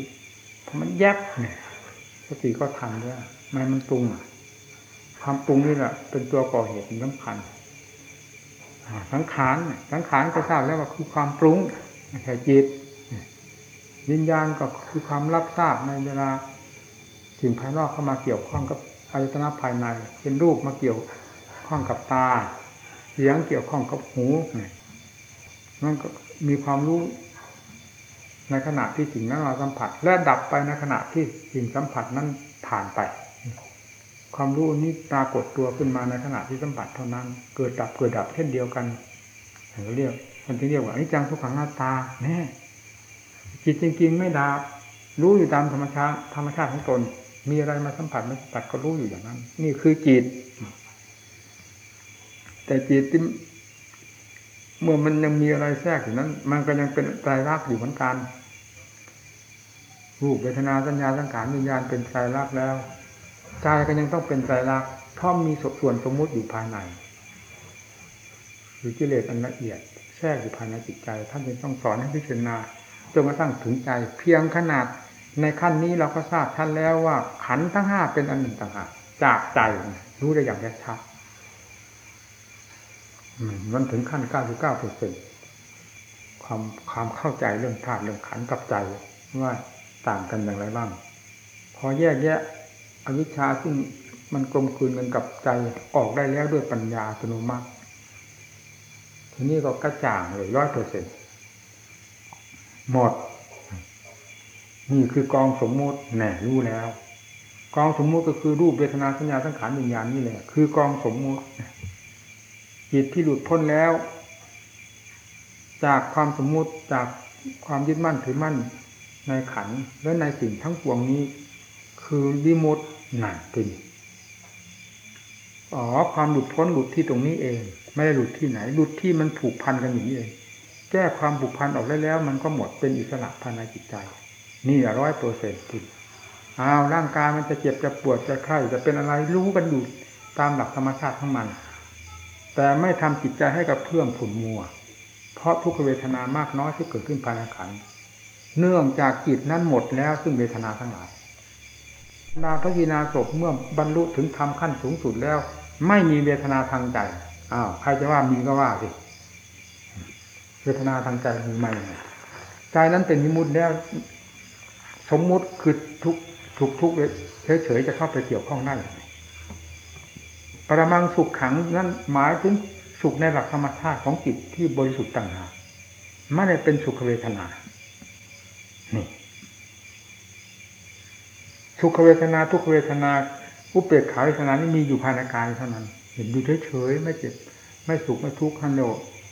พอมันแยบเนี่ยสติก็ทันด้วยไม่มันปรุงความปรุงนี่แหละเป็นตัวก่อเหตุสำคัญสังขารสังขารก็ทราบแล้วว่าคือความปรุงไม่ใช่จิต วิญญาณก็คือความรับทราบในเวลาสิ่งภายนอกเข้ามาเกี่ยวข้องกับอายตนะภายในเป็นรูปมาเกี่ยวข้องกับตา เสียงเกี่ยวข้องกับหูนั่นก็มีความรู้ในขณะที่สิ่งนั้นเราสัมผัส และดับไปในขณะที่สิ่งสัมผัสนั้นผ่านไป ความรู้นี้ปรากฏตัวขึ้นมาในขณะที่สัมผัสเท่านั้น เกิดดับเกิดดับเช่นเดียวกันเราเรียกมันที่เรียกว่าอนิจจังทุกขังหน้าตาแน่ จิตจริงๆไม่ดับรู้อยู่ตามธรรมชาติธรรมชาติของตน มีอะไรมาสัมผัสมาสัมผัสก็รู้อยู่อย่างนั้น นี่คือจิต แต่จิตที่เมื่อมันยังมีอะไรแทรกอยู่นั้น มันก็ยังเป็นไตรลักษณ์อยู่เหมือนกันรูปเวทนาสัญญาสังขารวิญญาณเป็นไตรลักษณ์แล้วใจก็ยังต้องเป็นใจรักษณ์พราะมีส่วนสมมุติอยู่ภายในหรือกิเลสอันละเอียดแทรกอยู่ภายในจิตใจ ท่านจึงต้องสอนให้พิจารณา จนกระทั่งถึงใจ เพียงขนาดในขั้นนี้เราก็ทราบท่านแล้วว่า ขันทั้งห้าเป็นอันหนึ่งต่างหากจากใจรู้ได้อย่างชัดมันถึงขั้นเก้าสิบเก้าเปอร์เซ็นความความเข้าใจเรื่องธาตุเรื่องขันกับใจว่าต่างกันอย่างไรบ้าง พอแยกแยะอวิชชาซึ่งมันกลมกลืนกันกับใจออกได้แล้วด้วยปัญญาอัตโนมัติทีนี้ก็กระจ่างเลยร้อยเปอร์เซ็น หมด นี่คือกองสมมุติแน่รู้แล้ว กองสมมุติก็คือรูปเวทนาสัญญาสังขารวิญญาณนี่แหละคือกองสมมุติจิตที่หลุดพ้นแล้ว จากความสมมุติจากความยึดมั่นถือมั่นในขันและในสิ่งทั้งปวงนี้ คือวิมุตหนักเป็นอ๋อความหลุดพ้นหลุดที่ตรงนี้เอง ไม่ได้หลุดที่ไหน หลุดที่มันผูกพันกันอย่างนี้เอง แก้ความผูกพันออกได้แล้ว มันก็หมดเป็นอิสระภายในจิตใจ นี่ร้อยเปอร์เซ็นต์ติดอ้าวร่างกายมันจะเจ็บจะปวดจะไข้จะเป็นอะไรรู้กันอยู่ตามหลักธรรมชาติทั้งมัน แต่ไม่ทำจิตใจให้กับเพื่อมผุนมัว เพราะทุกขเวทนามากน้อยที่เกิดขึ้นภายในขันเนื่องจากจิตนั้นหมดแล้วซึ่งเวทนาทั้งหลายนาพระกีนาศพเมื่อบรรลุถึงทำขั้นสูงสุดแล้ว ไม่มีเวทนาทางใจอ้าวใครจะว่ามีก็ว่าสิ เวทนาทางใจมีไหมใจนั้นเป็นมิมุติแล้ว สมมุติคือทุกทุกทุกเฉยๆจะเข้าไปเกี่ยวข้องได้ปรมังสุขขังนั้นหมายถึงสุขในหลักธรรมชาติของจิตที่บริสุทธิ์ต่างหากไม่ได้เป็นสุขเวทนา นี่สุขเวทนาทุกเวทนาอุเบกขาเวทนานี่มีอยู่ภายในกายเท่านั้น เห็นดูเฉยๆไม่เจ็บ ไม่สุขไม่ทุกข์ฮันโน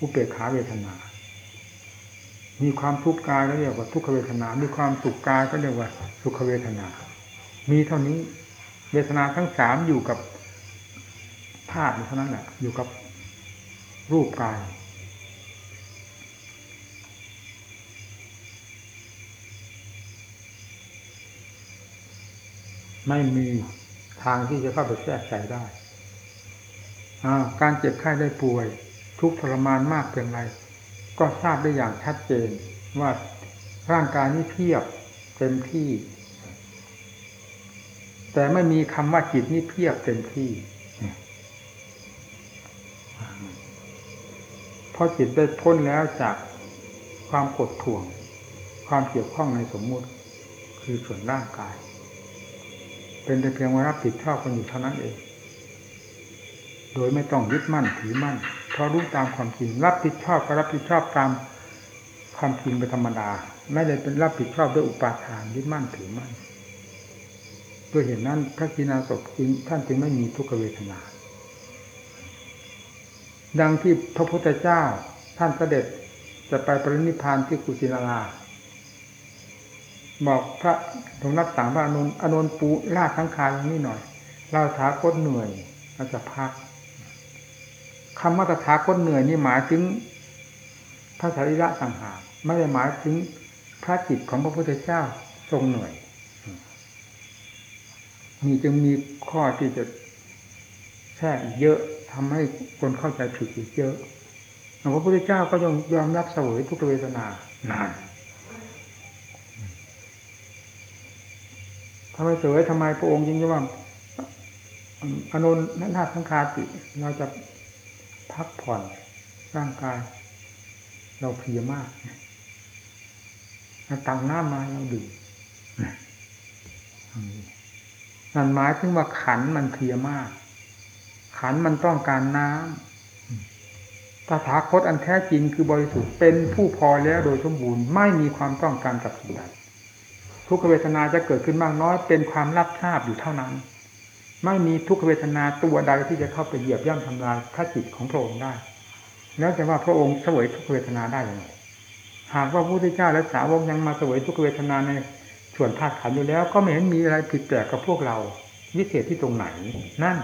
อุเบกขาเวทนา มีความทุกข์กายก็เรียกว่าทุกขเวทนา มีความสุขกายก็เรียกว่าสุขเวทนา มีเท่านี้ เวทนาทั้งสามอยู่กับธาตุเท่านั้นแหละอยู่กับรูปกาย ไม่มีทางที่จะเข้าไปแทรกใจได้ การเจ็บไข้ได้ป่วย ทุกทรมานมากเพียงไร ก็ทราบได้อย่างชัดเจนว่าร่างกายนี้เพียบเต็มที่ แต่ไม่มีคำว่าจิตนี้เพียบเต็มที่เพราะจิตได้พ้นแล้วจากความกดท่วง ความเกี่ยวข้องในสมมุติ คือส่วนร่างกาย เป็นแต่เพียงว่ารับผิดชอบกันอยู่เท่านั้นเอง โดยไม่ต้องยึดมั่นถือมั่น เพราะรู้ตามความจริง รับผิดชอบก็รับผิดชอบตามความจริงเป็นธรรมดา ไม่ได้เป็นรับผิดชอบด้วยอุปาทานยึดมั่นถือมั่นด้วยเหตุนั้นพระกินาศพจึงท่านจึงไม่มีทุกขเวทนา ดังที่พระพุทธเจ้าท่านเสด็จจะไปปรินิพานที่กุสินาราบอกพระตรงนักต่งว่าอนนอนนปูลาดทั้งคายอย่างนี้หน่อย เราถาคตเหนื่อยเราจะพัก คำว่าตถาคตเหนื่อยนี่หมายถึงพระสารีระสังหาไม่ได้หมายถึงพระจิตของพระพุทธเจ้าทรงเหนื่อยมีจึงมีข้อที่จะแทรกเยอะทำให้คนเข้าใจผิดอีกเยอะพระพุทธเจ้าก็ยอมยอมรับเสวยทุกเวทนานานทำไมเสวยทำไมพระองค์จึงจะว่าอนุนันทาสังคาติ เราจะ พักผ่อน ร่างกาย เราเพียมากตังน้ำมาเราดื่มนั่นหมายถึงว่าขันมันเพียมาก ขันมันต้องการน้ำตถาคตอันแท้จริงคือบริสุทธิ์เป็นผู้พอแล้วโดยสมบูรณ์ไม่มีความต้องการกับสิ่งใดทุกขเวทนาจะเกิดขึ้นมากน้อยเป็นความรับทราบอยู่เท่านั้น ไม่มีทุกขเวทนาตัวใดที่จะเข้าไปเหยียบย่ำทำลายพระจิตของพระองค์ได้ แล้วจะว่าพระองค์เสวยทุกขเวทนาได้อย่างไรหากว่าพระพุทธเจ้าและสาวกยังมาเสวยทุกขเวทนาในส่วนธาตุขันอยู่แล้ว ก็ไม่เห็นมีอะไรผิดแปลกกับพวกเรา วิเศษที่ตรงไหน นั่น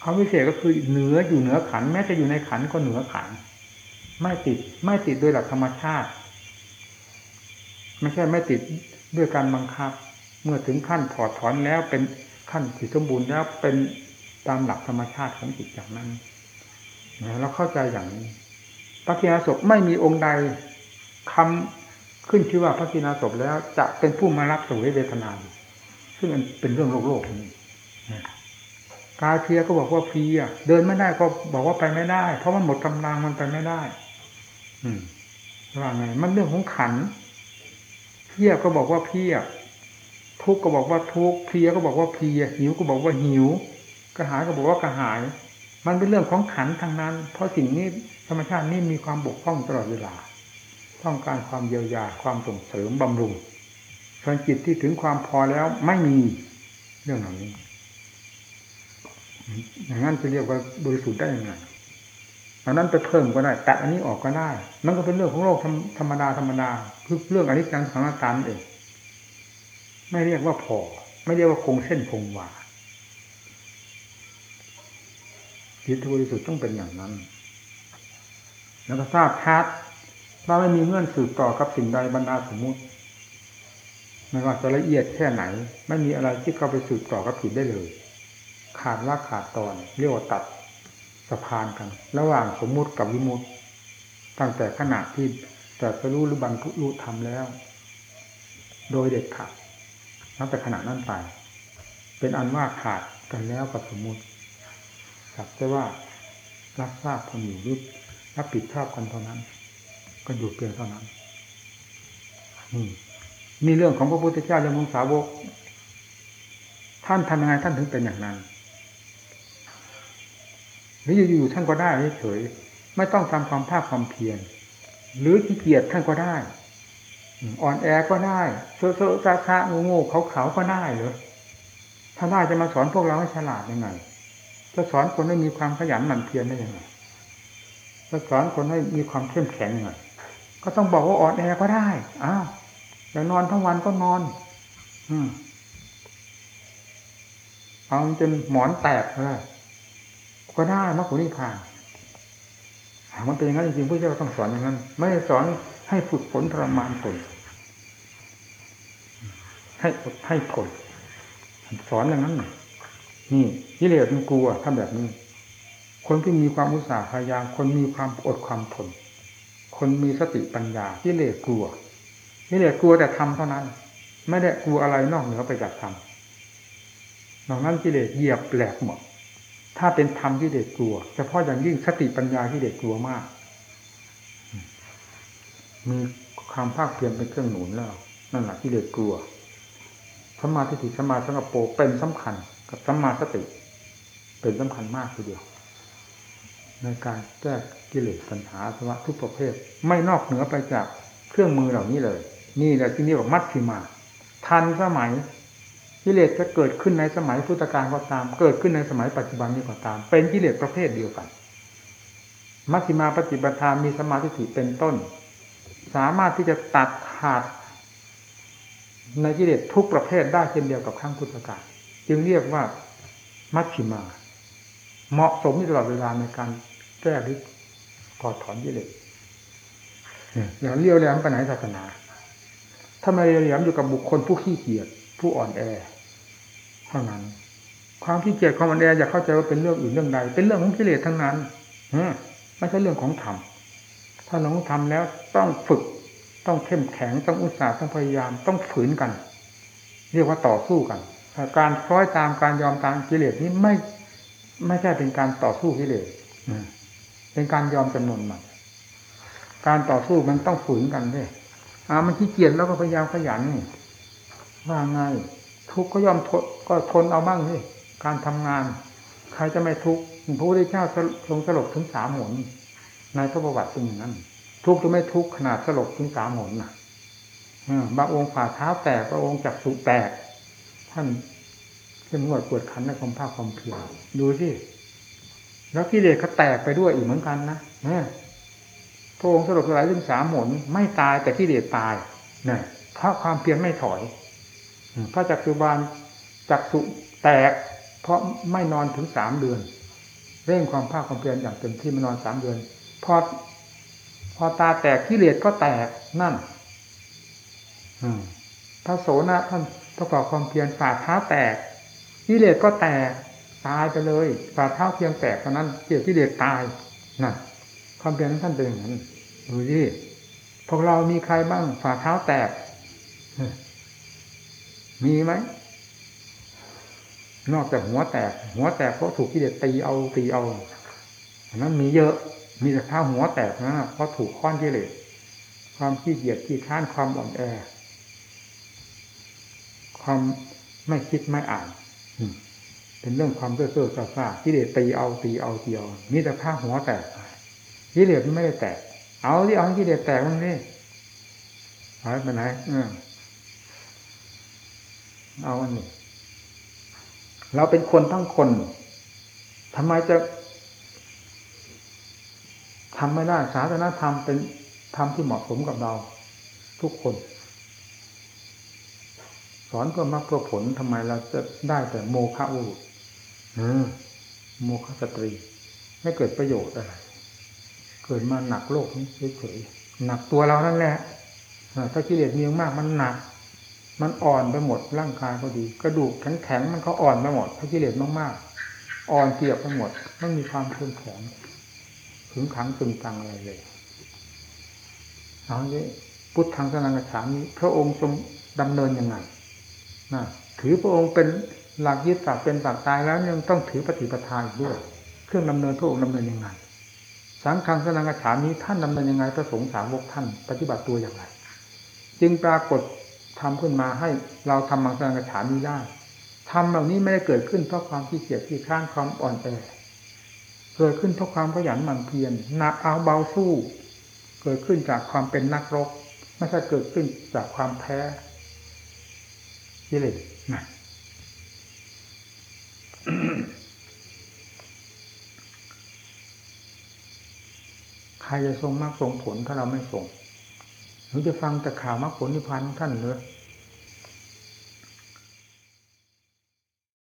เขาวิเศษก็คือเหนืออยู่เหนือขันแม้จะอยู่ในขันก็เหนือขันไม่ติดไม่ติดโดยหลักธรรมชาติ ไม่ใช่ไม่ติดด้วยการบังคับ เมื่อถึงขั้นถอดถอนแล้วเป็น ขั้นที่สมบูรณ์แล้วเป็นตามหลักธรรมชาติของจิตอย่างนั้นเราเข้าใจอย่างนี้พระกินาศพไม่มีองค์ใดคำขึ้นชื่อว่าพระกินาศพแล้ว จะเป็นผู้มารับสวยเวทนาซึ่งมันเป็นเรื่องโลกโลกนี้กายเพียก็บอกว่าเพียเดินไม่ได้ก็บอกว่าไปไม่ได้ เพราะมันหมดกำลังมันไปไม่ได้ อืมว่าไงมันเรื่องของขันเพียก็บอกว่าเพีย ทุกก็บอกว่าทุกเพียก็บอกว่าเพียหิวก็บอกว่าหิวกระหายก็บอกว่ากระหาย มันเป็นเรื่องของขันทางนั้น เพราะสิ่งนี้ธรรมชาตินี่มีความบกพร่องตลอดเวลา ต้องการความเยียวยาความส่งเสริมบำรุงส่วนจิตที่ถึงความพอแล้วไม่มีเรื่องเหล่านี้อย่างนั้นจะเรียกว่าบริสุทธิ์ได้ยังไงอันนั้นไปเพิ่มก็ได้แต่อันนี้ออกก็ได้ มันก็เป็นเรื่องของโลกธรรมดาธรรมดาคือเรื่องอนิจจังสังขารเอง ไม่เรียกว่าพอ ไม่เรียกว่าคงเส้นคงวาจิตบริสุทธิ์ต้องเป็นอย่างนั้น แล้วก็ทราบชัดว่าไม่มีเงื่อนสืบต่อกับสิ่งใดบรรดาสมมุติ ไม่ว่าจะละเอียดแค่ไหน ไม่มีอะไรที่เข้าไปสืบต่อกับผิดได้เลย ขาดละขาดตอน เรียกว่าตัดสะพานกัน ระหว่างสมมุติกับวิมุติ ตั้งแต่ขณะที่แต่จะรู้หรือบรรลุธรรมแล้ว โดยเด็ดขาด นับแต่ขณะนั้นไป เป็นอันว่าขาดกันแล้วกับสมมุติสักแต่ว่ารับทราบพออยู่รึรับผิดชอบกันเท่านั้น ก็อยู่เพียงเท่านั้นมีเรื่องของพระพุทธเจ้าเรื่องของสาวก ท่านทำยังไงท่านถึงเป็นอย่างนั้นหรืออยู่ๆท่านก็ได้เฉยไม่ต้องทำความภาคความเพียรหรือขี้เกียจท่านก็ได้ อ่อนแอก็ได้โซโซซาซางูงูเขาเขาก็ได้เหรอถ้าได้จะมาสอนพวกเราให้ฉลาดยังไง จะสอนคนให้มีความขยันหมั่นเพียรได้ยังไงจะสอนคนให้มีความเข้มแข็งยังไงก็ต้องบอกว่าอ่อนแอก็ได้อ้าวอยากนอนทั้งวันก็นอน อืมเอาจนหมอนแตกเลยก็ได้มรรคผลนิพพานมันเป็นอย่างนั้นจริงๆพระเจ้าต้องสอนอย่างนั้น ไม่ได้สอน ให้ฝึกฝนทรมานตนให้อดให้ทนสอนอย่างนั้นนี่กิเลสมันกลัวทำแบบนี้ คนที่มีความอุตสาห์พยายามคนมีความอดความทน คนมีสติปัญญากิเลสกลัวกิเลสกลัวแต่ทำเท่านั้น ไม่ได้กลัวอะไรนอกเหนือไปจากธรรมนอกนั้นกิเลสเหยียบแหลกหมดถ้าเป็นธรรมที่เด็กกลัวเฉพาะอย่างยิ่งสติปัญญาที่เด็กกลัวมาก มีความภาคเพียรเป็นเครื่องหนุนแล้วนั่นแหละที่เด็กกลัวสมาธิถิสมาสังกโปเป็นสำคัญ กับสมาสติ เป็นสำคัญมากทีเดียว ในการแก้กิเลสปัญหาสวะทุกประเภท ไม่นอกเหนือไปจากเครื่องมือเหล่านี้เลย นี่แหละที่เรียกว่ามัชชิมา ทันสมัยกิเลสจะเกิดขึ้นในสมัยพุทธกาลก็ตาม เกิดขึ้นในสมัยปัจจุบันนี้ก็ตาม เป็นกิเลสประเภทเดียวกัน มัชฌิมาปฏิบัติธรรมมีสมาธิเป็นต้น สามารถที่จะตัดขาดในกิเลสทุกประเภทได้เช่นเดียวกับขั้งพุทธกาลจึงเรียกว่ามัชฌิมา เหมาะสมตลอดเวลาในการแก้หรือถอดถอนกิเลสอย่าเลี้ยวแหลมไปไหนศาสนาถ้าไม่เลี้ยวแหลมอยู่กับบุคคลผู้ขี้เกียจผู้อ่อนแอเท่านั้น ความขี้เกียจความอันแออย่าเข้าใจว่าเป็นเรื่องอื่นเรื่องใดเป็นเรื่องของกิเลสทั้งนั้นไม่ใช่เรื่องของธรรม ถ้าเราทำแล้วต้องฝึกต้องเข้มแข็งต้องอุตสาห์ต้องพยายามต้องฝืนกัน เรียกว่าต่อสู้กัน การคล้อยตามการยอมตามกิเลสนี้ไม่ไม่ใช่เป็นการต่อสู้กิเลสเป็นการยอมจำนวนมันการต่อสู้มันต้องฝืนกันด้วยอ่ามันขี้เกียจแล้วก็พยายามขยันนี่ว่าไงทุกข์ก็ย่อมทนก็ทนเอาบ้างนี่การทำงาน ใครจะไม่ทุกข์พระพุทธเจ้าทรงสลบถึงสามหน ในพระประวัติเป็นอย่างนั้น ทุกข์จะไม่ทุกข์ขนาดสลบถึงสามหนนะบางองค์ฝ่าเท้าแตกบางองค์จักสุแตก ท่านเข้มงวดปวดขันในความภาคความเพียรดูสิแล้วกิเลสก็แตกไปด้วยอีกเหมือนกันนะพระองค์สลบสลายถึงสามหน ไม่ตายแต่กิเลสตายเนี่ยเพราะความเพียรไม่ถอยพระจักสุบาลจักสุแตก เพราะไม่นอนถึงสามเดือน เร่งความภาคความเพียรอย่างเต็มที่มานอนสามเดือน พอพอตาแตกกิเลสก็แตกนั่นพระโสนะท่านประกอบความเพียรฝ่าเท้าแตกกิเลสก็แตกตายไปเลยฝ่าเท้าเพียงแตกเท่านั้นเกี่ยวกิเลสตายน่ะความเปลี่ยนของท่านเป็นอย่างนั้นดูดิพวกเรามีใครบ้างฝ่าเท้าแตกมีไหมนอกจากหัวแตก หัวแตกเพราะถูกกิเลสตีเอาตีเอาอันนั้นมีเยอะ มีแต่เท้าหัวแตกนะเพราะถูกค้อนกิเลสความขี้เกียจขี้ค้านความอ่อนแอ ความไม่คิดไม่อ่านเป็นเรื่องความเสื่อเสื่อซาซากิเลสตีเอาตีเอาตีเอามีแต่ผ้าหัวแตกกิเลสไม่ได้แตก เอาที่เอากิเลสแตกมันนี่หายไปไหนเออเอาอันนี้เราเป็นคนทั้งคนทำไมจะ ทำไม่ได้ศาสนาธรรมเป็นธรรมที่เหมาะสมกับเรา ทุกคน สอนเพื่อมรรคเพื่อผลทำไมเราจะได้แต่โมฆะวุโมฆะสตรี ไม่เกิดประโยชน์อะไร เกิดมาหนักโลกนี้เฉยๆหนักตัวเรานั่นแหละถ้ากิเลสมีมากมันหนัก มันอ่อนไปหมดร่างกายก็ดี กระดูกแข็งๆมันก็อ่อนไปหมดถ้ากิเลสมากๆอ่อนเกียบไปหมดไม่มีความเข้มแข็ง ขึงขังตึงตังอะไรเลยเอาเนี้พุทธังสนังกระฉามีพระองค์ทรงดำเนินยังไงนะถือพระองค์เป็นหลักยึดตักเป็นตักตายแล้วยังต้องถือปฏิปทาอีกด้วยเครื่องดำเนินพระองค์ดำเนินยังไงสังฆังสนังกระฉามีท่านดำเนินยังไงพระสงฆ์สาวกท่าน ปฏิบัติตัวอย่างไร จึงปรากฏทำขึ้นมาให้เราทำมังสนังกระฉามีได้ทำเหล่านี้ไม่ได้เกิดขึ้นเพราะความขี้เกียจขี้ข้านความอ่อนแอ เกิดขึ้นเพราะความขยันหมั่นเพียรหนักเอาเบาสู้ เกิดขึ้นจากความเป็นนักรบไม่ใช่เกิดขึ้นจากความแพ้กิเลสนะใครจะทรงมรรคทรงผลถ้าเราไม่ทรงหรือจะฟังแต่ข่าวมรรคผลนิพพานของท่านเหรือ